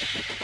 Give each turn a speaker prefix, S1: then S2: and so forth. S1: you